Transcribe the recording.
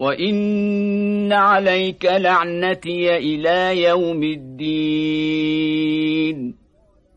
وإن عليك لعنتي إلى يوم الدين